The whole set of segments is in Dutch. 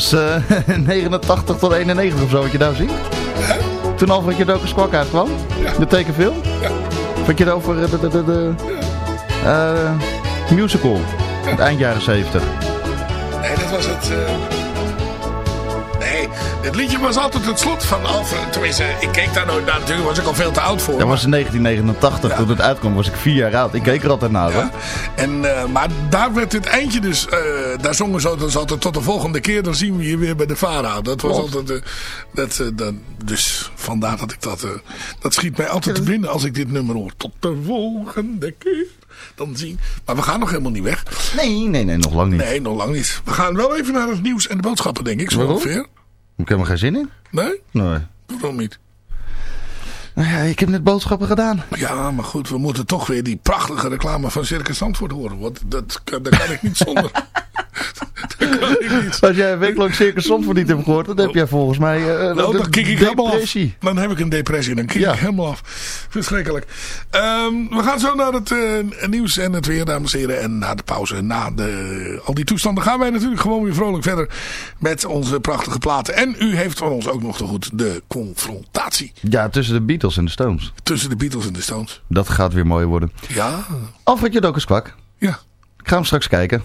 was uh, 89 tot 91 of zo wat je daar ziet. Toen Alfred Jodokus Kwak uitkwam. Ja. De tekenfilm. Ja. Vond je het over de, de, de, de uh, musical. Het eind jaren 70. Nee, dat was het... Uh... Dit liedje was altijd het slot van Alfred. Tenminste, ik keek daar nooit naar. Natuurlijk was ik al veel te oud voor. Dat was in 1989. Ja. Toen het uitkwam was ik vier jaar oud. Ik keek er altijd naar. Ja. En, uh, maar daar werd het eindje dus... Uh, daar zongen ze dus altijd tot de volgende keer. Dan zien we je weer bij de VARA. Dat was Klopt. altijd... Uh, dat, dat, dus vandaar dat ik dat... dat schiet mij altijd te binnen als ik dit nummer hoor. Tot de volgende keer dan zien. Maar we gaan nog helemaal niet weg. Nee, nee, nee, nog lang niet. Nee, nog lang niet. We gaan wel even naar het nieuws en de boodschappen, denk ik, zo ongeveer. Ik heb er geen zin in. Nee? Nee. Waarom niet? Nou ja, ik heb net boodschappen gedaan. Ja, maar goed, we moeten toch weer die prachtige reclame van Circus Zandvoort horen. Want dat, dat, dat kan ik niet zonder. Als jij een week lang Circus Zandvoort niet hebt gehoord, dan heb jij volgens mij uh, nou, dan kijk ik helemaal af. Dan heb ik een depressie, dan kijk ja. ik helemaal af. Verschrikkelijk. Um, we gaan zo naar het uh, nieuws en het weer, dames en heren. En na de pauze, na de, al die toestanden, gaan wij natuurlijk gewoon weer vrolijk verder met onze prachtige platen. En u heeft van ons ook nog te goed de confrontatie. Ja, tussen de Beatles en de Stones. Tussen de Beatles en de Stones. Dat gaat weer mooi worden. Ja. Alfred Jodokus Kwak. Ja. Ik ga hem straks kijken.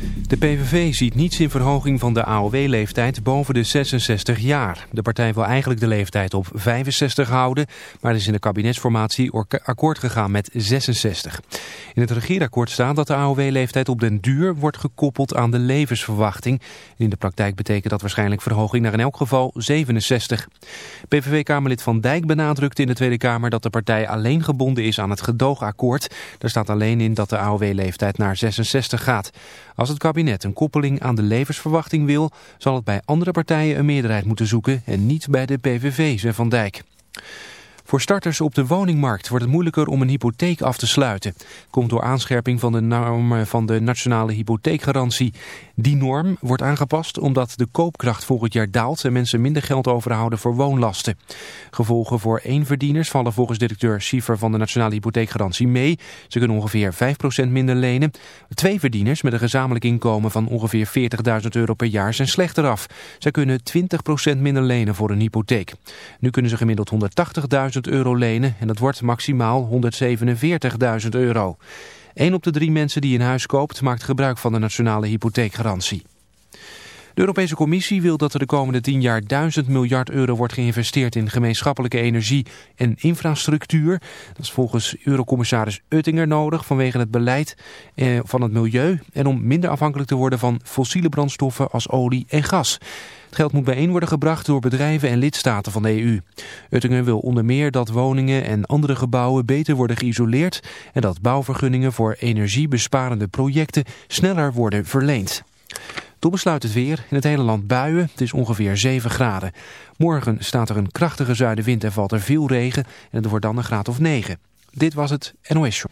De PVV ziet niets in verhoging van de AOW-leeftijd boven de 66 jaar. De partij wil eigenlijk de leeftijd op 65 houden, maar is in de kabinetsformatie akkoord gegaan met 66. In het regeerakkoord staat dat de AOW-leeftijd op den duur wordt gekoppeld aan de levensverwachting. In de praktijk betekent dat waarschijnlijk verhoging naar in elk geval 67. PVV-kamerlid Van Dijk benadrukte in de Tweede Kamer dat de partij alleen gebonden is aan het gedoogakkoord. Daar staat alleen in dat de AOW-leeftijd naar 66 gaat. Als het kabinet een koppeling aan de levensverwachting wil, zal het bij andere partijen een meerderheid moeten zoeken en niet bij de PVV, zei Van Dijk. Voor starters op de woningmarkt wordt het moeilijker om een hypotheek af te sluiten. Komt door aanscherping van de normen van de nationale hypotheekgarantie. Die norm wordt aangepast omdat de koopkracht volgend jaar daalt en mensen minder geld overhouden voor woonlasten. Gevolgen voor éénverdieners vallen volgens directeur Schiefer van de nationale hypotheekgarantie mee. Ze kunnen ongeveer 5% minder lenen. Twee verdieners met een gezamenlijk inkomen van ongeveer 40.000 euro per jaar zijn slechter af. Zij kunnen 20% minder lenen voor een hypotheek. Nu kunnen ze gemiddeld 180.000 euro lenen en dat wordt maximaal 147.000 euro. Een op de drie mensen die een huis koopt maakt gebruik van de nationale hypotheekgarantie. De Europese Commissie wil dat er de komende 10 jaar 1000 miljard euro wordt geïnvesteerd in gemeenschappelijke energie en infrastructuur. Dat is volgens Eurocommissaris Oettinger nodig vanwege het beleid eh, van het milieu en om minder afhankelijk te worden van fossiele brandstoffen als olie en gas. Het geld moet bijeen worden gebracht door bedrijven en lidstaten van de EU. Oettinger wil onder meer dat woningen en andere gebouwen beter worden geïsoleerd en dat bouwvergunningen voor energiebesparende projecten sneller worden verleend. Toen besluit het weer. In het hele land buien. Het is ongeveer 7 graden. Morgen staat er een krachtige zuidenwind en valt er veel regen. En het wordt dan een graad of 9. Dit was het NOS Show.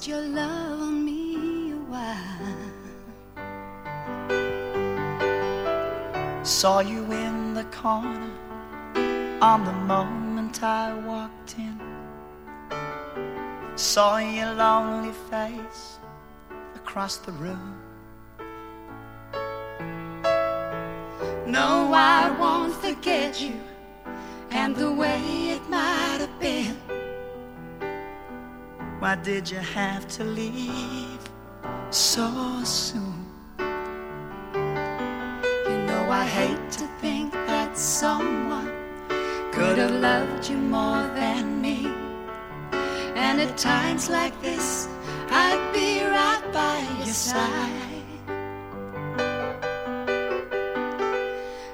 Rest your love on me a while. Saw you in the corner on the moment I walked in. Saw your lonely face across the room. No, I won't forget you and the way it might Why did you have to leave so soon? You know, I hate to think that someone could have loved you more than me. And at times like this, I'd be right by your side.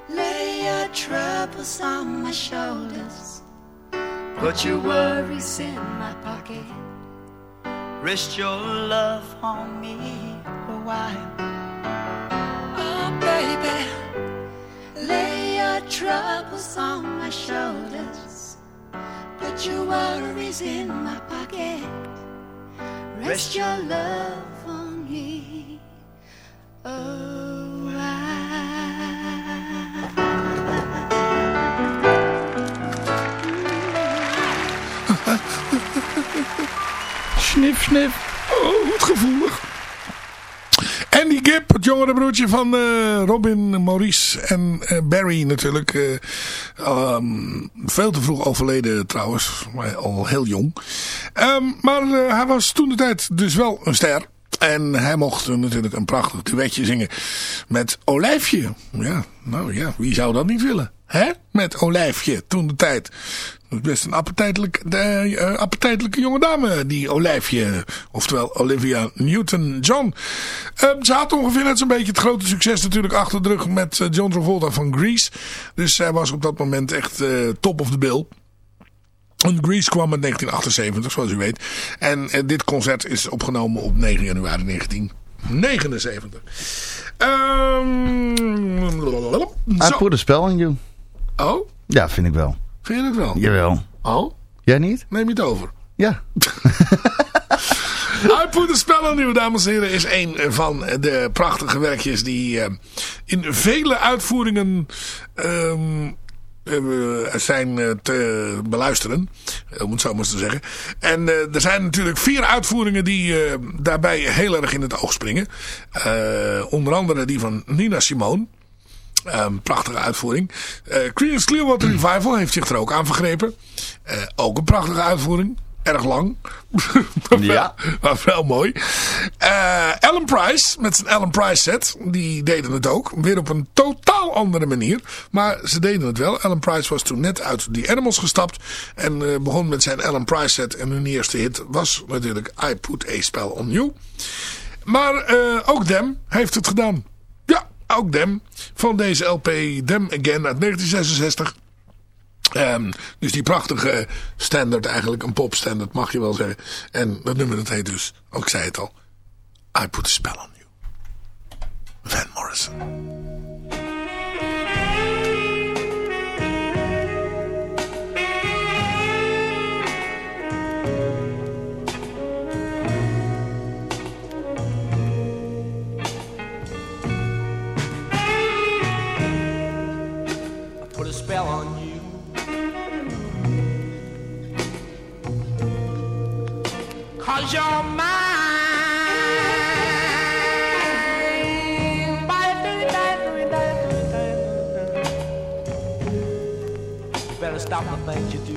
Lay your troubles on my shoulders. Put your worries in my pocket. Rest your love on me a while. Oh, baby, lay your troubles on my shoulders. Put your worries in my pocket. Rest your love on me. Oh, Snif, snif. Oh, wat gevoelig. Andy Gibb, het jongere broertje van eh, Robin, Maurice en eh, Barry natuurlijk. eh, ehm, veel te vroeg overleden trouwens, al heel jong. Ehm, maar hij was toen de tijd dus wel een ster. En hij mocht natuurlijk een prachtig duetje zingen met Olijfje. Ja, nou ja, wie zou dat niet willen? Hè? Met Olijfje, toen de tijd. Dat is best een appetijtelijk, uh, appetijtelijke jonge dame, die Olijfje. Oftewel Olivia Newton-John. Uh, ze had ongeveer net zo'n beetje het grote succes natuurlijk achter de rug met uh, John Travolta van Grease. Dus zij was op dat moment echt uh, top of the bill. En Grease kwam in 1978, zoals u weet. En uh, dit concert is opgenomen op 9 januari 1979. Um, I put a spell on you. Oh? Ja, vind ik wel. Vind je het wel? Jawel. Oh? Jij niet? Neem je het over? Ja. I Put a Spell on You, dames en heren, is een van de prachtige werkjes die uh, in vele uitvoeringen um, eh, zijn eh, te beluisteren. Om het zo maar te zeggen. En eh, er zijn natuurlijk vier uitvoeringen die eh, daarbij heel erg in het oog springen. Eh, onder andere die van Nina Simone. Een prachtige uitvoering. Eh Creedence Clearwater Revival heeft zich er ook aan vergrepen. Eh, ook een prachtige uitvoering. Erg lang. Ja. maar wel mooi. Eh Alan Price met zijn Alan Price set. Die deden het ook. Weer op een totaal andere manier. Maar ze deden het wel. Alan Price was toen net uit The Animals gestapt. En eh, begon met zijn Alan Price set. En hun eerste hit was natuurlijk I Put A Spell On You. Maar eh, ook Dem heeft het gedaan. Ja, ook Dem. Van deze LP Dem Again uit 1966. Ehm, dus die prachtige standard eigenlijk, een popstandard mag je wel zeggen. En dat nummer dat heet dus, ook ik zei het al, I Put a Spell on You. Van Morrison. Mine. You better stop the things you do.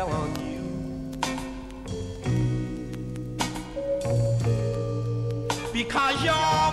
I put a spell on you. Because you're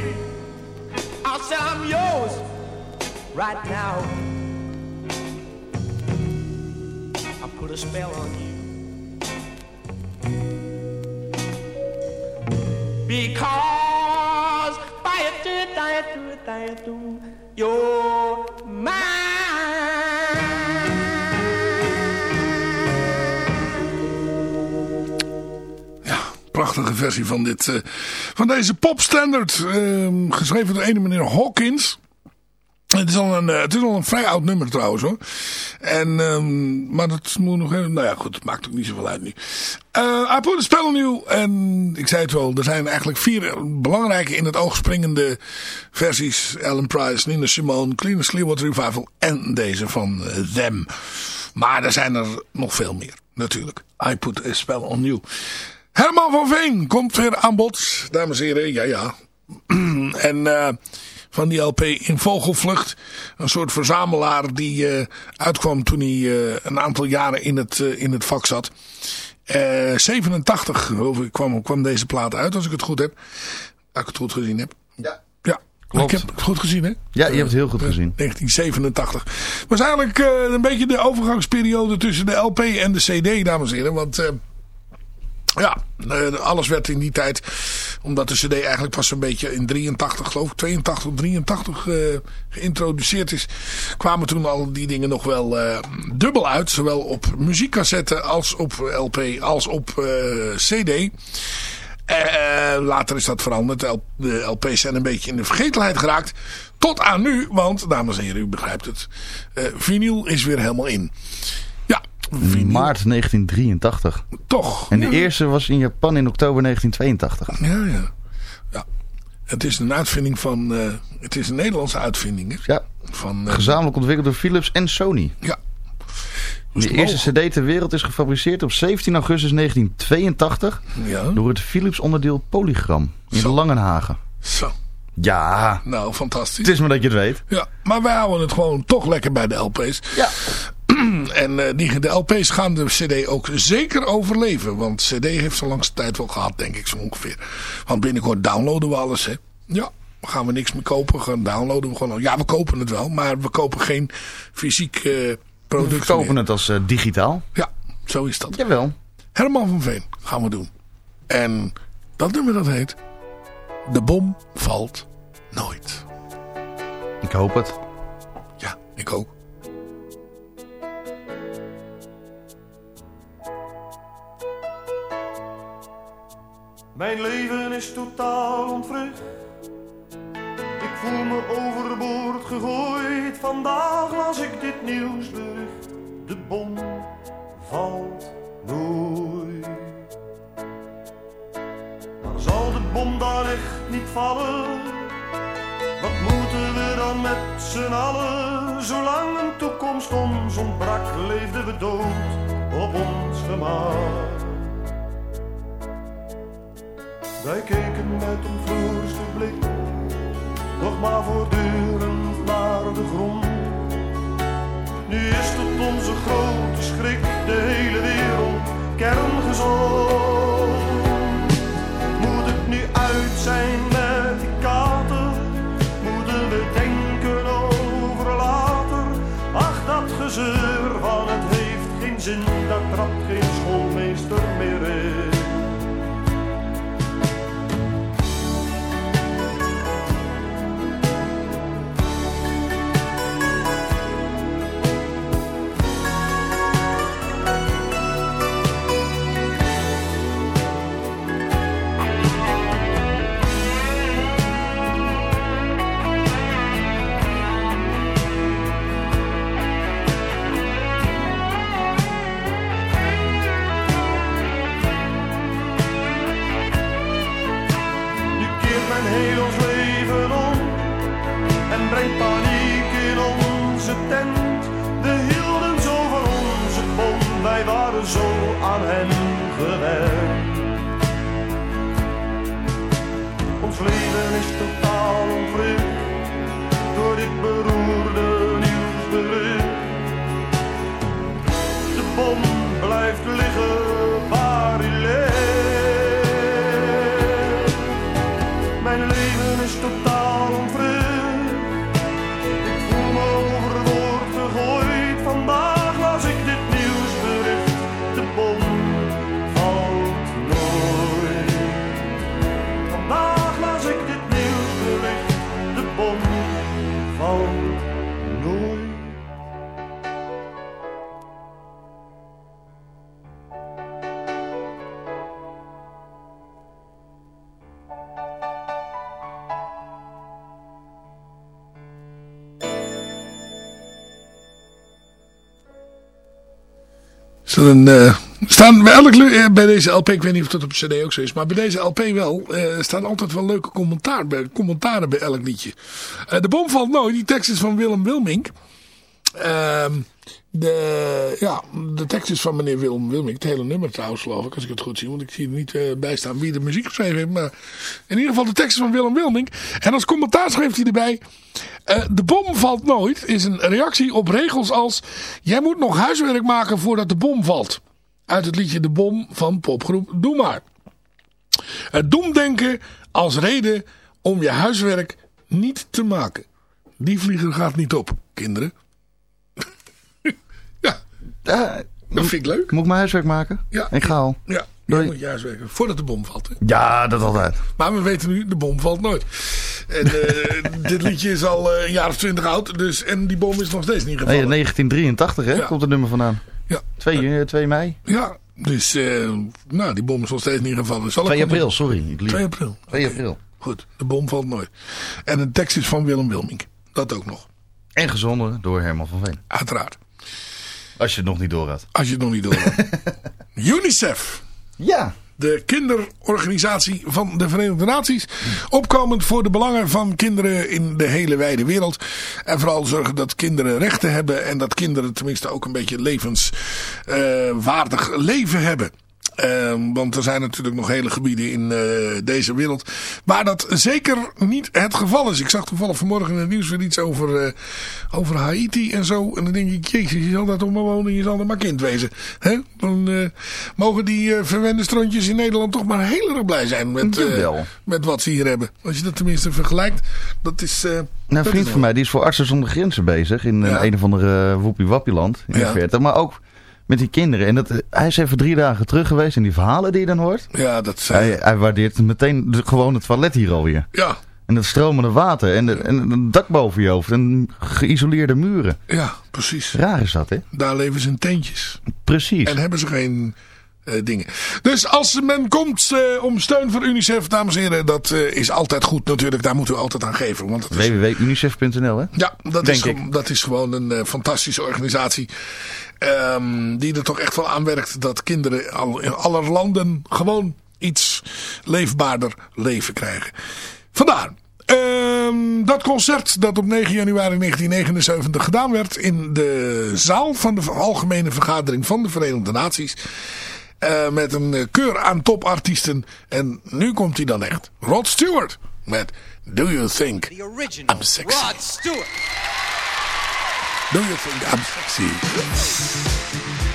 me. I'll say I'm yours right now. I put a spell on you. Because by it, it, I do I do. You're Prachtige versie van, dit, eh, van deze popstandard. ehm, geschreven door ene meneer Hawkins. Het is, al een, eh, het is al een vrij oud nummer trouwens hoor. En, ehm, maar dat moet nog even... Nou ja goed, het maakt ook niet zoveel uit nu. Eh I put a spell on you. En ik zei het wel, er zijn eigenlijk vier belangrijke in het oog springende versies. Alan Price, Nina Simone, Clean Clearwater Revival en deze van Them. Maar er zijn er nog veel meer natuurlijk. I put a spell on you. Herman van Veen komt weer aan bod. Dames en heren, ja ja. en eh, van die LP in Vogelvlucht. Een soort verzamelaar die eh, uitkwam toen hij eh, een aantal jaren in het, in het vak zat. Eh 87 geloof ik kwam, kwam deze plaat uit als ik het goed heb. Als ik het goed gezien heb. Ja. Ja, Klopt. ik heb het goed gezien hè. Ja, je hebt het heel goed gezien. 1987. was eigenlijk eh, een beetje de overgangsperiode tussen de LP en de CD, dames en heren. Want eh, ja, eh, alles werd in die tijd, omdat de CD eigenlijk pas een beetje in 83, geloof ik, 82, 83 eh, geïntroduceerd is, kwamen toen al die dingen nog wel eh, dubbel uit. Zowel op muziekcassette als op LP als op CD. Later is dat veranderd. De LP's zijn een beetje in de vergetelheid geraakt. Tot aan nu, want, dames en heren, u begrijpt het. vinyl is weer helemaal in. Maart 1983. Toch. En de eerste was in Japan in oktober 1982. Ja, ja. ja. Het is een uitvinding van... eh, het is een Nederlandse uitvinding. Hè? Ja. Van, eh, Gezamenlijk ontwikkeld door Philips en Sony. Ja. De eerste cd ter wereld is gefabriceerd op 17 augustus 1982 Ja. door het Philips onderdeel Polygram in Langenhagen. Zo. Ja, Nou, fantastisch. het is maar dat je het weet. Ja, maar wij houden het gewoon toch lekker bij de LP's. Ja. En eh, die, de LP's gaan de CD ook zeker overleven. Want CD heeft zo langste tijd wel gehad, denk ik zo ongeveer. Want binnenkort downloaden we alles, hè. Ja, gaan we niks meer kopen. Gaan downloaden we gewoon. Ja, we kopen het wel, maar we kopen geen fysiek We product verkopen meer. het als eh, digitaal. Ja, zo is dat. Jawel. Herman van Veen gaan we doen. En dat nummer dat heet... De bom valt nooit. Ik hoop het. Ja, ik ook. Mijn leven is totaal ontwricht. Ik voel me overboord gegooid. Vandaag las ik dit nieuwsbericht. De bom valt nooit. Maar zal de bom dan echt niet vallen? Wat moeten we dan met z'n allen? Zolang een toekomst ons ontbrak, leefden we dood op ons gemak. Wij keken met een vloerste blik, nog maar voortdurend naar de grond. Nu is tot onze grote schrik de hele wereld kerngezond. Moet het nu uit zijn met die kater? Moeten we denken over later? Ach, dat gezeur van het heeft geen zin, Eh, staan bij, elk, eh, bij deze LP, ik weet niet of dat op cd ook zo is, maar bij deze LP wel, eh, staan altijd wel leuke commentaar commentaren bij elk liedje. De bom valt nooit, die tekst is van Willem Wilmink. Ehm, de, ja, de tekst is van meneer Willem Wilmink. Het hele nummer trouwens geloof ik, als ik het goed zie. Want ik zie er niet eh, bij staan wie de muziek geschreven heeft. Maar in ieder geval de tekst is van Willem Wilmink. En als commentaar schreef hij erbij... eh, de bom valt nooit is een reactie op regels als... Jij moet nog huiswerk maken voordat de bom valt. Uit het liedje De Bom van popgroep Doe Maar. Het doemdenken als reden om je huiswerk niet te maken. Die vlieger gaat niet op, kinderen. Dat vind ik leuk. Moet ik mijn huiswerk maken? Ja. Ik ga al. Ja, je moet je huiswerk voordat de bom valt. Hè? Ja, dat altijd. Maar we weten nu, de bom valt nooit. En eh, dit liedje is al eh, een jaar of twintig oud. Dus, en die bom is nog steeds niet Nee, gevallen. 1983 hè, Ja. komt het nummer vandaan. Ja. 2, eh, 2 mei? Ja, dus eh, nou, die bom is nog steeds niet gevallen. Zal ik 2 wel april, sorry. Ik lieg. 2 april. 2 april. Goed, de bom valt nooit. En de tekst is van Willem Wilmink. Dat ook nog. En gezongen door Herman van Veen. Uiteraard. Als je het nog niet door had. Als je het nog niet door had. UNICEF. Ja. De kinderorganisatie van de Verenigde Naties. Opkomend voor de belangen van kinderen in de hele wijde wereld. En vooral zorgen dat kinderen rechten hebben. En dat kinderen tenminste ook een beetje levenswaardig leven hebben. Ehm, want er zijn natuurlijk nog hele gebieden in eh, deze wereld waar dat zeker niet het geval is. Ik zag toevallig vanmorgen in het nieuws weer iets over, eh, over Haiti en zo. En dan denk ik, jezus, je zal daar toch maar wonen, je zal er maar kind wezen. Hè? Dan eh, mogen die verwende strontjes in Nederland toch maar heel erg blij zijn met, met wat ze hier hebben. Als je dat tenminste vergelijkt, dat is... nou, een vriend van mij die is voor Artsen zonder Grenzen bezig in een of andere woepie wappieland in Ja. de. Maar ook met die kinderen. En dat, hij is even drie dagen terug geweest en die verhalen die je dan hoort. Ja, dat Hij, hij waardeert meteen de, gewoon het toilet hier alweer. Ja. En het stromende water en, de, en een dak boven je hoofd en geïsoleerde muren. Ja, precies. Raar is dat, hè? Daar leven ze in tentjes. Precies. En hebben ze geen eh, dingen. Dus als men komt eh, om steun voor UNICEF, dames en heren, dat eh, is altijd goed natuurlijk. Daar moeten we altijd aan geven. Want www.unicef.nl, hè? ja, dat Denk is, ik. dat is gewoon een fantastische organisatie. Ehm, die er toch echt wel aan werkt dat kinderen al, in alle landen gewoon iets leefbaarder leven krijgen. Vandaar. Ehm, dat concert dat op 9 januari 1979 gedaan werd in de zaal van de Algemene Vergadering van de Verenigde Naties. Eh, met een keur aan topartiesten. En nu komt hij dan echt. Rod Stewart met Do You Think I'm Sexy? Rod Stewart. Do You Think I'm Sexy?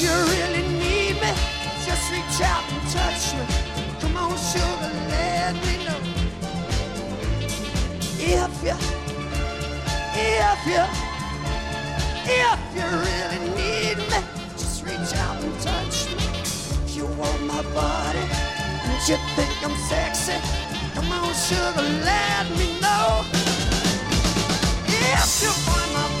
You really need me, just reach out and touch me. Come on, sugar, let me know. If you, if you, if you really need me, just reach out and touch me. If you want my body and you think I'm sexy, come on, sugar, let me know. If you want my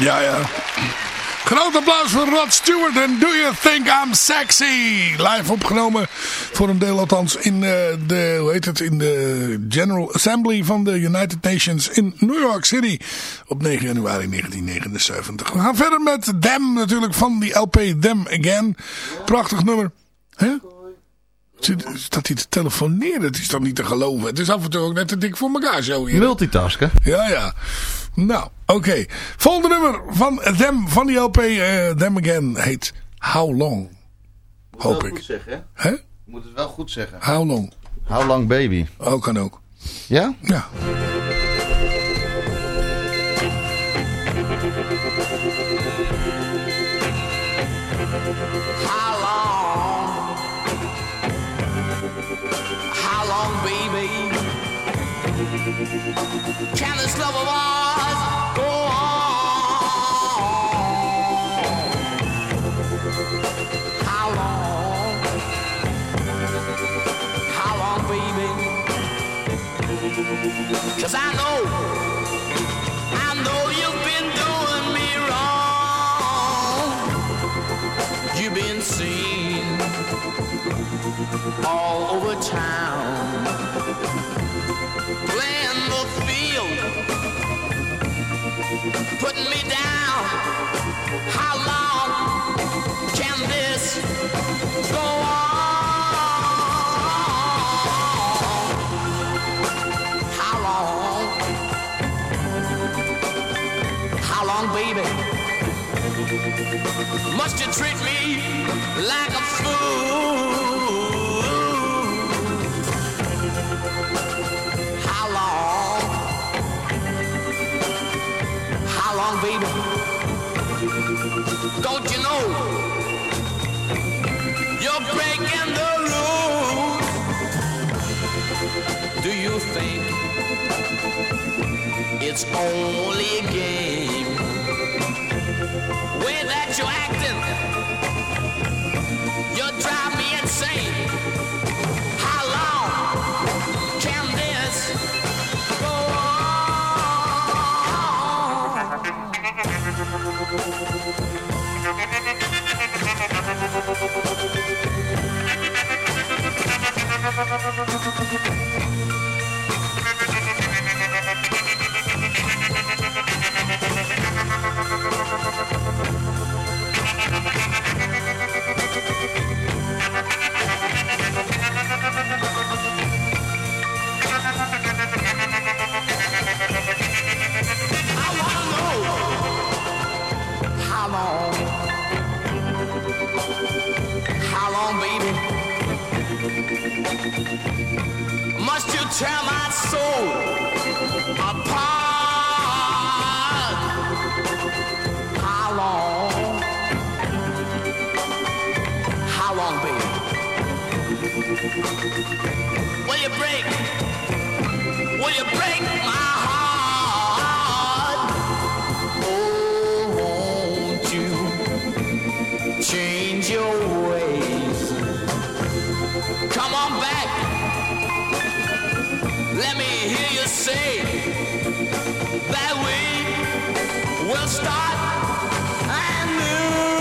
Ja, ja. Groot applaus voor Rod Stewart en Do You Think I'm Sexy? Live opgenomen, voor een deel althans, in eh, de, hoe heet het, in de General Assembly van de United Nations in New York City op 9 januari 1979. We gaan verder met Them natuurlijk van die LP Them Again. Prachtig nummer. Hè? Zit- Staat hij te telefoneren? Het is toch niet te geloven. Het is af en toe ook net te dik voor elkaar zo hier. Multitasken. Ja, ja. Nou, oké. Volgende nummer van Them, van die LP eh Them Again, heet How Long. Hoop ik. goed zeggen, hè? Je moet het wel goed zeggen. How Long. How long baby. Oh, kan ook. Ja? Ja. How long? How long, baby? Can this love of ours Cause I know, I know you've been doing me wrong. You've been seen all over town, playing the field, putting me down. How long can this go on? Must you treat me like a fool? How long? How long, baby? Don't you know you're breaking the rules? Do you think it's only a game? Way that you're acting, you drive me insane. How long can this go How Must you tear my soul apart? How long? How long, baby? Will you break? Will you break my heart? Let me hear you say that we will start anew.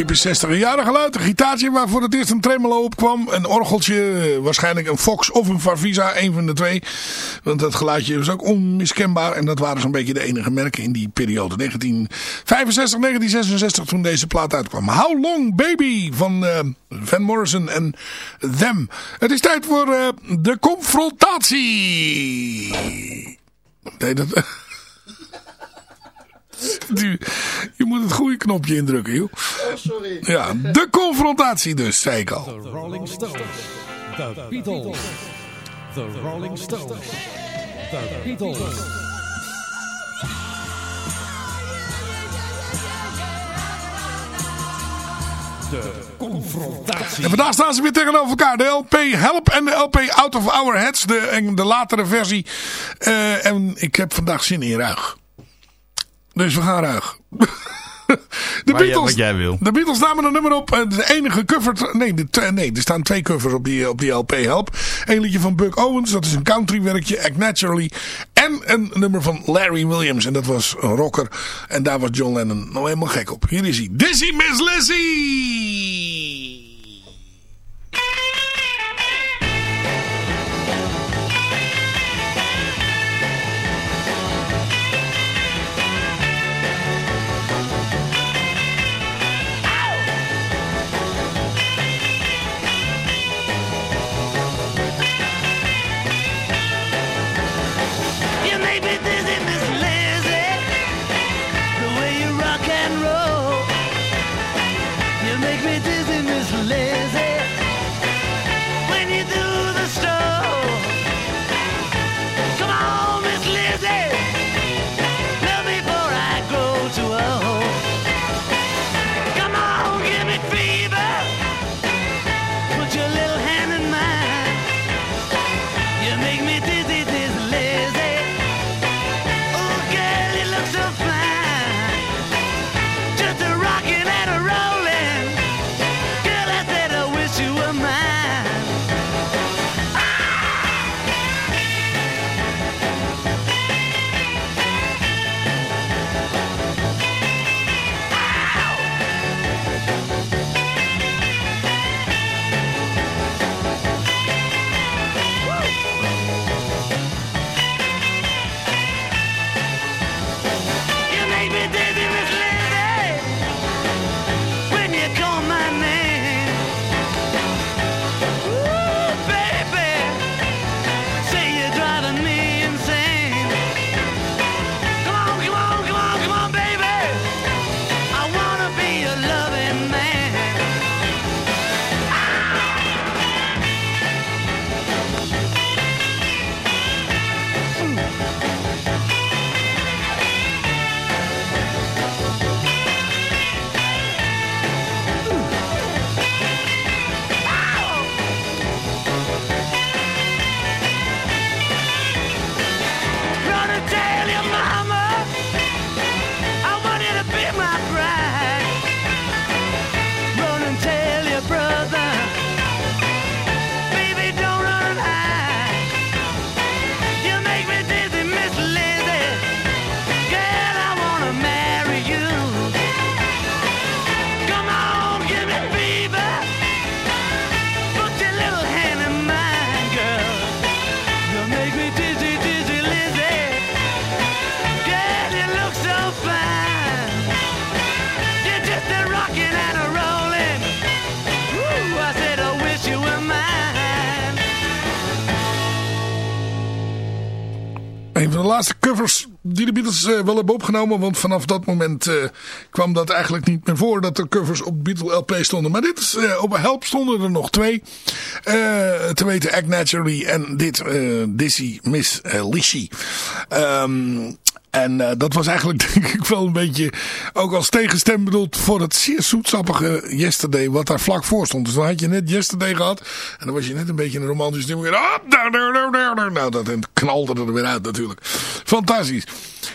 Typisch 60 jaren geluid. Een gitaartje waar voor het eerst een tremolo op kwam. Een orgeltje, eh, waarschijnlijk een Fox of een Farvisa, een van de twee. Want dat geluidje was ook onmiskenbaar. En dat waren zo'n beetje de enige merken in die periode. 1965, 1966 toen deze plaat uitkwam. How Long Baby van uh, Van Morrison en Them. Het is tijd voor uh, de confrontatie. Nee, dat... Je moet het goede knopje indrukken, joh. Oh, sorry. Ja, de confrontatie dus, zei ik al. The Rolling Stones. The Beatles. The Rolling Stones. The Beatles. De confrontatie. En vandaag staan ze weer tegenover elkaar. De LP Help en de LP Out of Our Heads. De, en de latere versie. Uh, en ik heb vandaag zin in ruig. Dus we gaan ruig. De jij- jij wil. De Beatles namen een nummer op. eh, De enige cover. Nee, de, nee, er staan twee covers op die, op die LP Help. Eén liedje van Buck Owens. Dat is een country werkje. Act Naturally. En een nummer van Larry Williams. En dat was een rocker. En daar was John Lennon nou helemaal gek op. Hier is hij. Dizzy Miss Lizzie. Een van de laatste covers die de Beatles eh, wel hebben opgenomen. Want vanaf dat moment eh, kwam dat eigenlijk niet meer voor dat er covers op Beatle LP stonden. Maar dit is, eh, op Help stonden er nog twee. Te weten Act Naturally en dit Dizzy Miss eh, Lizzie. En eh, dat was eigenlijk denk ik wel een beetje ook als tegenstem bedoeld voor het zeer zoetsappige Yesterday wat daar vlak voor stond. Dus dan had je net Yesterday gehad en dan was je net een beetje een romantische stem. weer, ah. Nou, dat knalde er weer uit natuurlijk. Fantastisch.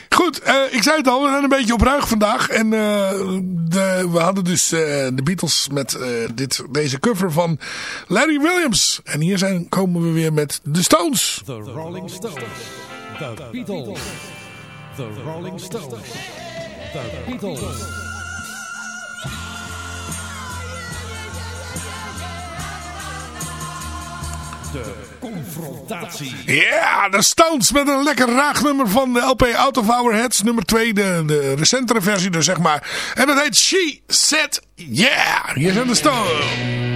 Goed, eh, ik zei het al, we zijn een beetje op ruig vandaag. En eh, de, we hadden dus de Beatles met dit, deze cover van Larry Williams. En hier zijn, komen we weer met de Stones. The Rolling Stones. The Beatles. The Rolling Stones, The Beatles. De confrontatie. Ja, de Stones met een lekker raag nummer van de LP Out of Our Heads. Nummer 2, de, de recentere versie dus, zeg maar. En dat heet She Said Yeah. Hier zijn de Stones.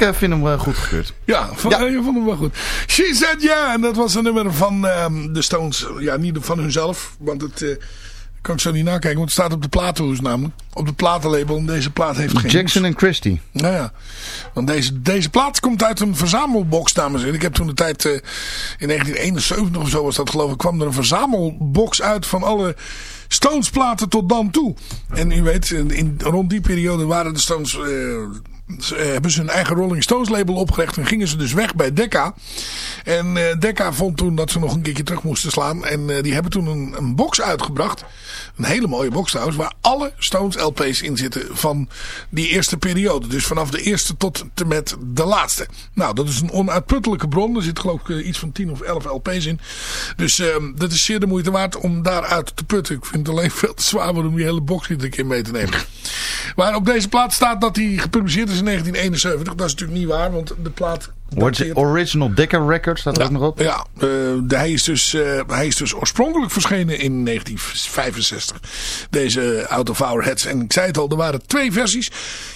Ik eh, vind hem eh, goed gekeurd. Ja, van, eh, je vond hem wel goed. She Said Yeah. En dat was een nummer van ehm, de Stones. Ja, niet van hunzelf. Want het eh, kan ik zo niet nakijken. Want het staat op de platenhoes namelijk. Op de platenlabel. En deze plaat heeft geen Jackson en Christie. Nou ja, want deze, deze plaat komt uit een verzamelbox, dames en heren. Ik heb toen de tijd, eh, in 1971 of zo was dat geloof ik, kwam er een verzamelbox uit van alle Stones platen tot dan toe. En u weet, in, in- rond die periode waren de Stones... eh, ze, eh, hebben ze hun eigen Rolling Stones label opgericht en gingen ze dus weg bij Decca. En eh, Decca vond toen dat ze nog een keertje terug moesten slaan. En eh, die hebben toen een, een box uitgebracht. Een hele mooie box trouwens. Waar alle Stones LP's in zitten van die eerste periode. Dus vanaf de eerste tot en met de laatste. Nou, dat is een onuitputtelijke bron. Er zit geloof ik eh, iets van 10 of 11 LP's in. Dus eh, dat is zeer de moeite waard om daaruit te putten. Ik vind het alleen veel te zwaar om die hele box iedere keer mee te nemen. Maar op deze plaat staat dat hij gepubliceerd is in 1971. Dat is natuurlijk niet waar, want de plaat... Origi- Original Decca Record staat er ook nog op. Ja, eh, de- hij, is dus, eh, hij is dus oorspronkelijk verschenen in 1965. Deze Out of Our Heads. En ik zei het al, er waren twee versies.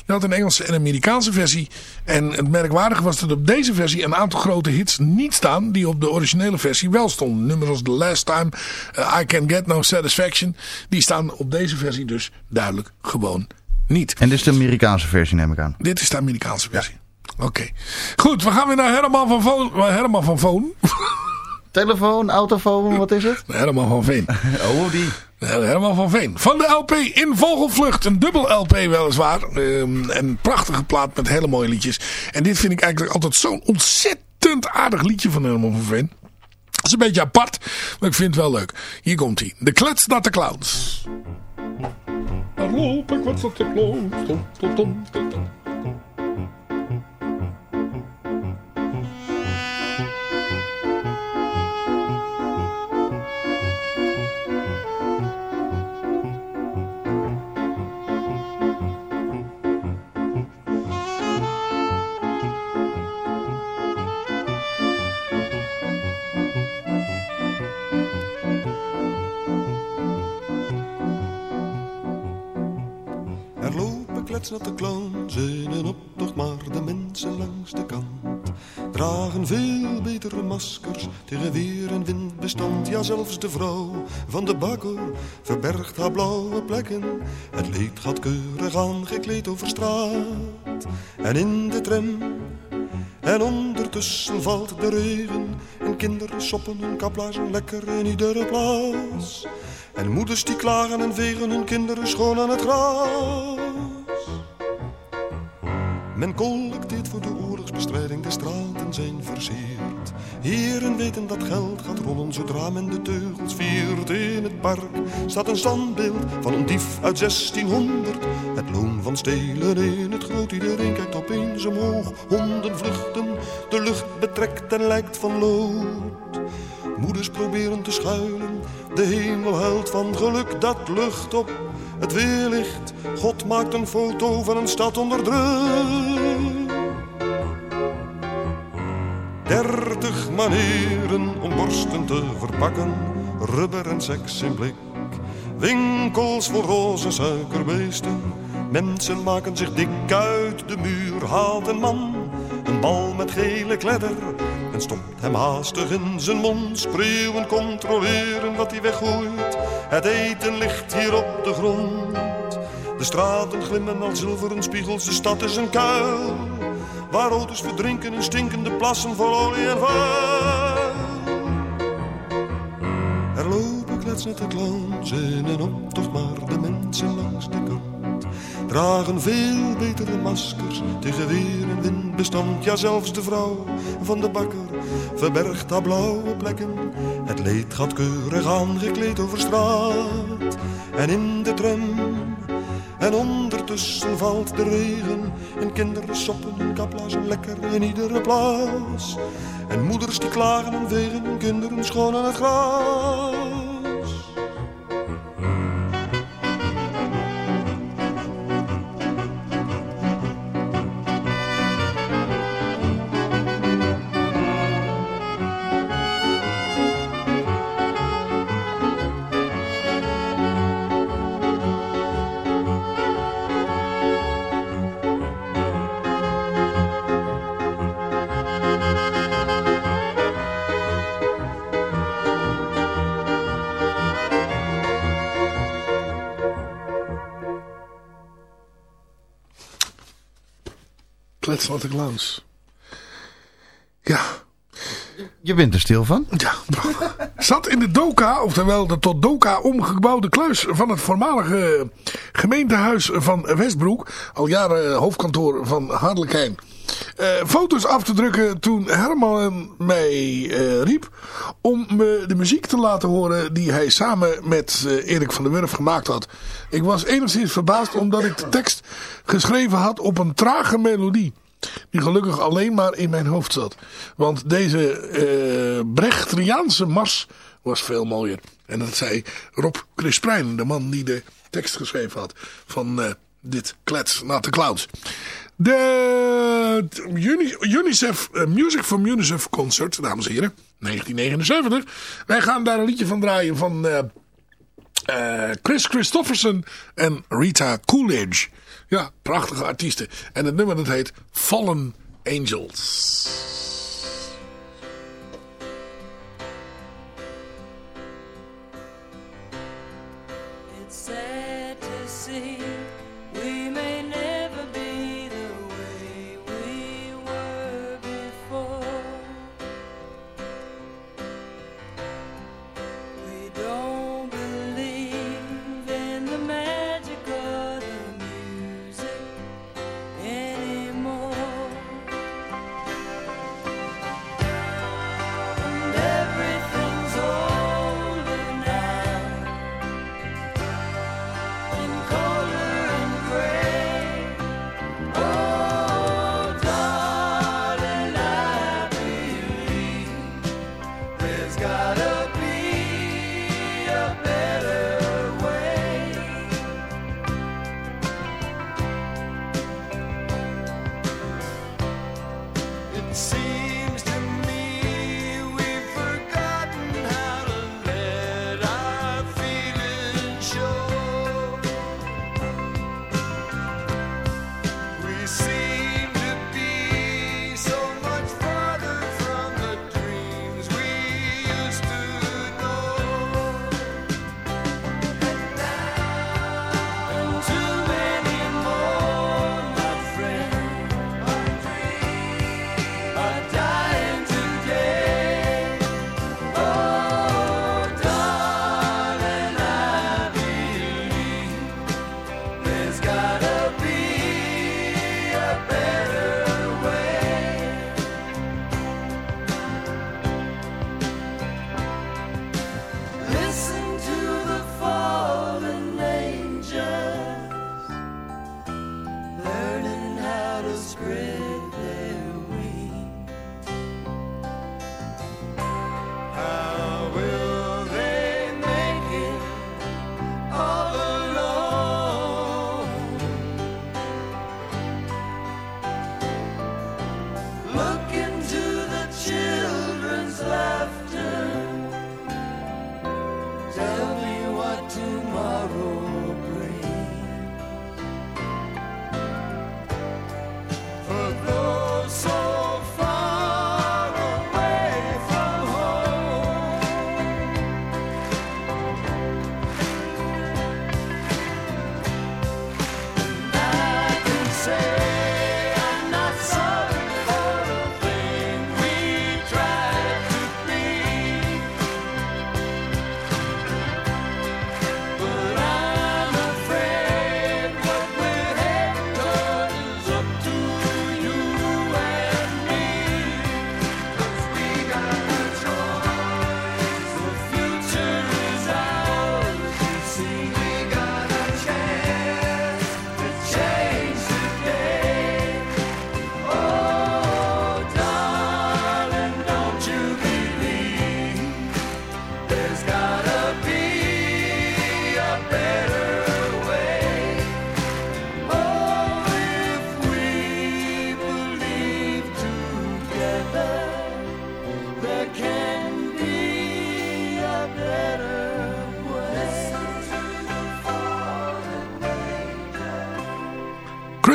Je had een Engelse en een Amerikaanse versie. En het merkwaardige was dat op deze versie een aantal grote hits niet staan. Die op de originele versie wel stonden. Nummers als The Last Time, eh, I Can Get No Satisfaction. Die staan op deze versie dus duidelijk gewoon niet. En dit is de Amerikaanse versie neem ik aan. Dit is de Amerikaanse versie. Oké. Goed, we gaan weer naar Herman van Voon. eh, Herman van Voon. Telefoon, autofoon, wat is het? Herman van Veen. Oh, die. Herman van Veen. Van de LP In Vogelvlucht. Een dubbel LP weliswaar. Ehm, een prachtige plaat met hele mooie liedjes. En dit vind ik eigenlijk altijd zo'n ontzettend aardig liedje van Herman van Veen. Dat is een beetje apart, maar ik vind het wel leuk. Hier komt hij. De klets naar de clowns. Daar loop ik wat tot de clowns. Kletsnatte clowns in een optocht, maar de mensen langs de kant dragen veel betere maskers tegen weer en windbestand. Ja, zelfs de vrouw van de bakker verbergt haar blauwe plekken. Het leed gaat keurig aangekleed over straat en in de tram. En ondertussen valt de regen en kinderen soppen hun kaplaarzen lekker in iedere plaats. En moeders die klagen en vegen hun kinderen schoon aan het gras. Men collecteert voor de oorlogsbestrijding, de straten zijn versierd. Heren weten dat geld gaat rollen zodra men de teugels viert. In het park staat een standbeeld van een dief uit 1600. Het loon van stelen in het groot. Iedereen kijkt opeens omhoog, honden vluchten, de lucht betrekt en lijkt van lood. Moeders proberen te schuilen, de hemel huilt van geluk dat lucht op het weerlicht. God maakt een foto van een stad onder druk. Dertig manieren om borsten te verpakken, rubber en seks in blik. Winkels voor roze suikerbeesten, mensen maken zich dik uit de muur. Haalt een man een bal met gele kledder en stopt hem haastig in zijn mond. Spreeuwen controleren wat hij weggooit, het eten ligt hier op de grond. De straten glimmen als zilveren spiegels, de stad is een kuil. Waar auto's verdrinken in stinkende plassen vol olie en vuil. Er lopen kletsnette clowns in een optocht, maar de mensen langs de kant dragen veel betere maskers tegen weer en windbestand. Ja, zelfs de vrouw van de bakker verbergt haar blauwe plekken. Het leed gaat keurig aangekleed over straat en in de tram. En ondertussen valt de regen en kinderen soppen en kaplazen lekker in iedere plaats. En moeders die klagen en vegen hun kinderen schoon aan het gras. Kletsnatte clowns. Ja. Je bent er stil van? Ja, Zat in de Doka, oftewel de tot Doka omgebouwde kluis van het voormalige gemeentehuis van Westbroek. Al jaren hoofdkantoor van Hardelkijn. Uh, foto's af te drukken toen Herman mij uh, riep om me de muziek te laten horen die hij samen met uh, Erik van der Wurf gemaakt had. Ik was enigszins verbaasd omdat ik de tekst geschreven had op een trage melodie. Die gelukkig alleen maar in mijn hoofd zat. Want deze uh, Brechtriaanse mars was veel mooier. En dat zei Rob Crisprijn, de man die de tekst geschreven had van uh, dit klets naar de clouds. De UNICEF, uh, Music for UNICEF Concert, dames en heren, 1979. Wij gaan daar een liedje van draaien van uh, Chris Christofferson en Rita Coolidge. Ja, prachtige artiesten. En het nummer dat heet Fallen Angels.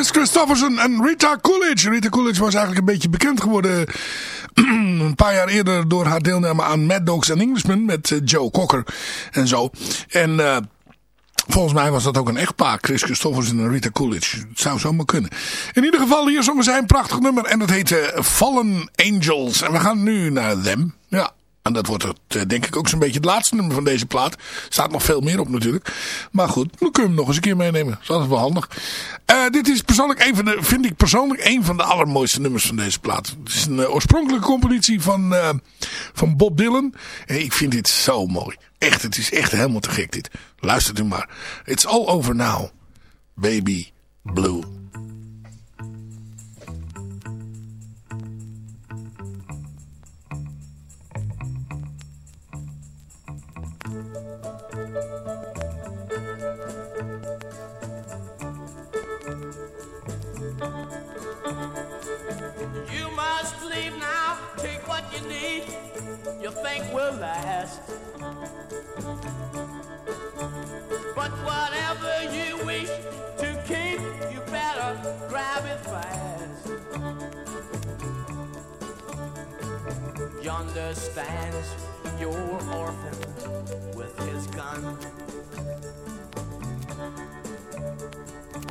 Chris Christofferson en Rita Coolidge. Rita Coolidge was eigenlijk een beetje bekend geworden een paar jaar eerder door haar deelname aan Mad Dogs and Englishmen met eh, Joe Cocker en zo. En eh, volgens mij was dat ook een echtpaar, Chris Christofferson en Rita Coolidge. Het zou zomaar kunnen. In ieder geval, hier zongen zij een prachtig nummer en dat heet eh, Fallen Angels. En we gaan nu naar them. Ja. En dat wordt het, eh, denk ik ook zo'n beetje het laatste nummer van deze plaat. Staat nog veel meer op natuurlijk. Maar goed, dan kun je hem nog eens een keer meenemen. Dat is wel handig. Eh, dit is persoonlijk een van de, vind ik persoonlijk een van de allermooiste nummers van deze plaat. Het is een eh, oorspronkelijke compositie van, van Bob Dylan. En ik vind dit zo mooi. Echt, het is echt helemaal te gek dit. Luistert u maar. It's all over now. Baby Blue. But whatever you wish to keep, you better grab it fast. Yonder stands your orphan with his gun.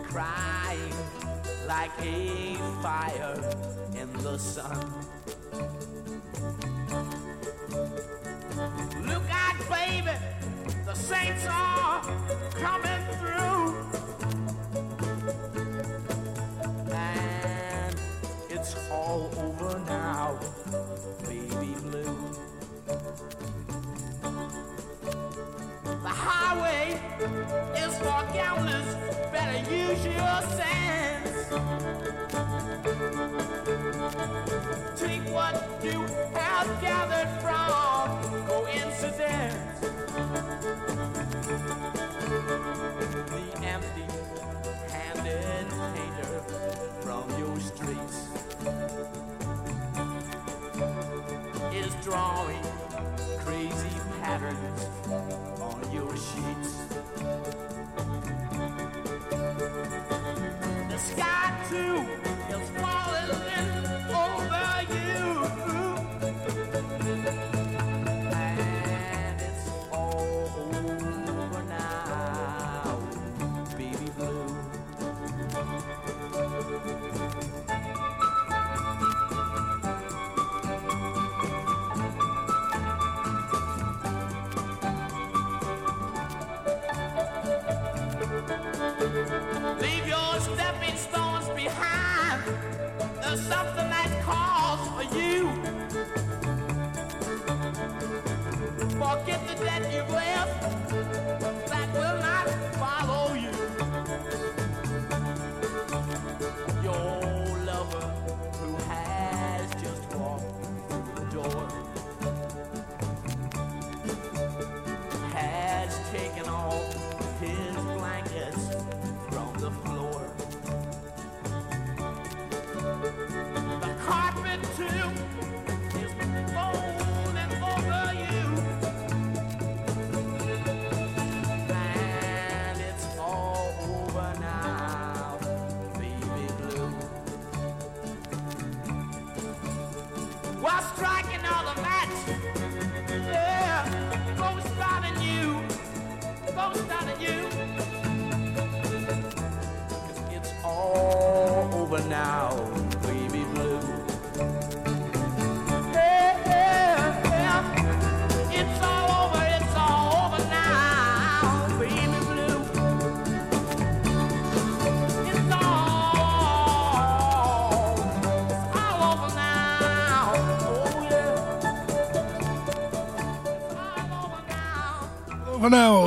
Crying like a fire in the sun. Look out, baby, the saints are coming through. And it's all over now, baby blue. The highway is for gamblers, better use your sense. Take what you have gathered from coincidence.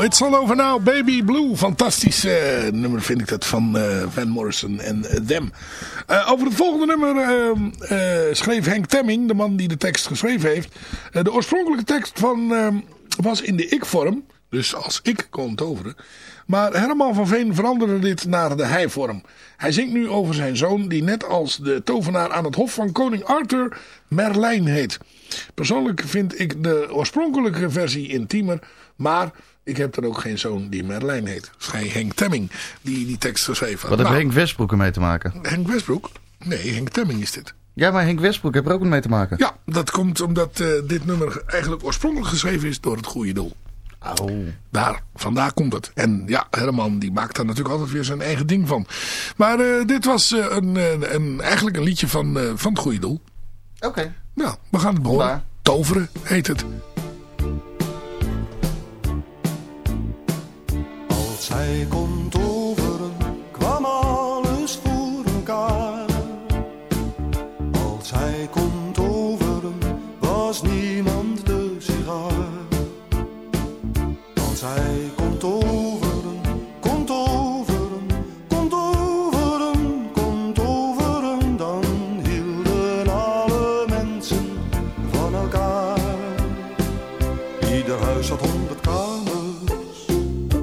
Now, It's All Over Now, Baby Blue. Fantastisch eh, nummer vind ik dat van eh, Van Morrison en eh, Them. Over het volgende nummer eh, eh, schreef Henk Temming, de man die de tekst geschreven heeft. De oorspronkelijke tekst van, eh, was in de ik-vorm, dus als ik kon toveren. Maar Herman van Veen veranderde dit naar de hij-vorm. Hij zingt nu over zijn zoon die net als de tovenaar aan het hof van koning Arthur Merlijn heet. Persoonlijk vind ik de oorspronkelijke versie intiemer, maar Ik heb er ook geen zoon die Merlijn heet. Het is geen Henk Temming die die tekst geschreven had. Wat heeft Nou, Henk Westbroek ermee te maken? Henk Westbroek? Nee, Henk Temming is dit. Ja, maar Henk Westbroek heeft er ook mee te maken. Ja, dat komt omdat eh, dit nummer eigenlijk oorspronkelijk geschreven is door het goede doel. Oh. Daar, vandaar komt het. En ja, Herman die maakt daar natuurlijk altijd weer zijn eigen ding van. Maar eh, dit was eh, een, een, eigenlijk een liedje van, van het goede doel. Oké. Nou, we gaan het behoren. Toveren heet het. Hij kon toveren, kwam alles voor elkaar. Als hij kon toveren, was niemand de sigaar. Als hij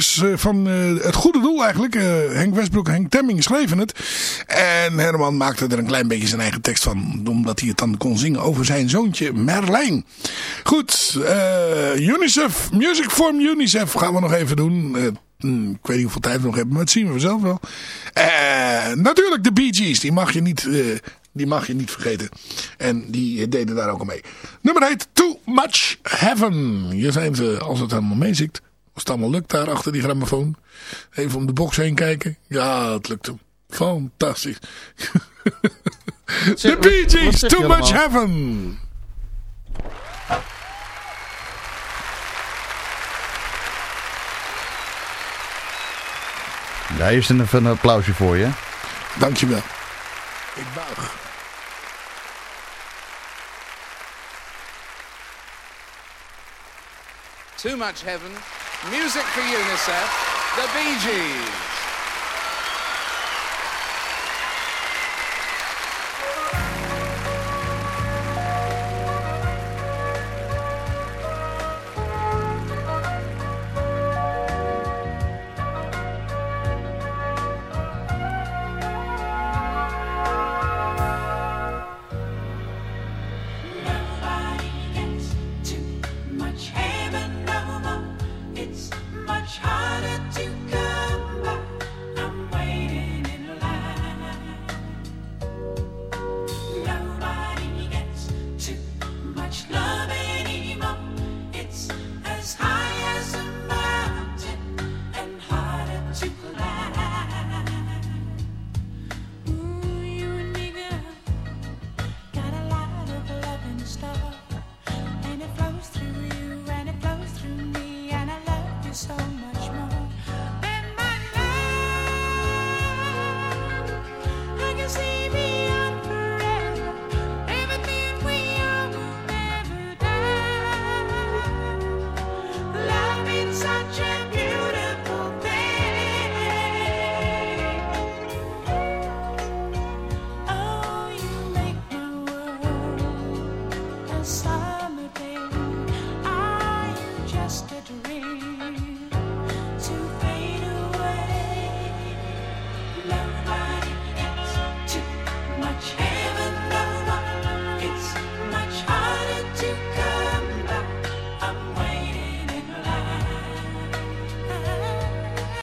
Dus eh, van eh, het goede doel eigenlijk. Eh, Henk Westbroek en Henk Temming schreven het. En Herman maakte er een klein beetje zijn eigen tekst van. Omdat hij het dan kon zingen over zijn zoontje Merlijn. Goed. UNICEF. Music from UNICEF gaan we nog even doen. Hmm, ik weet niet hoeveel tijd we nog hebben. Maar dat zien we vanzelf wel. Natuurlijk de Bee Gees. Die mag je niet... die mag je niet vergeten. En die deden daar ook al mee. Nummer heet Too Much Heaven. Hier zijn ze als het helemaal meezikt. Als het allemaal lukt daar achter die grammofoon. Even om de box heen kijken. Ja, het lukt hem. Fantastisch. De Bee Gees, Too Much allemaal? Heaven. Hier is een, even een applausje voor je. Dankjewel. Ik buig. Too much heaven. Music for UNICEF. The Bee Gees.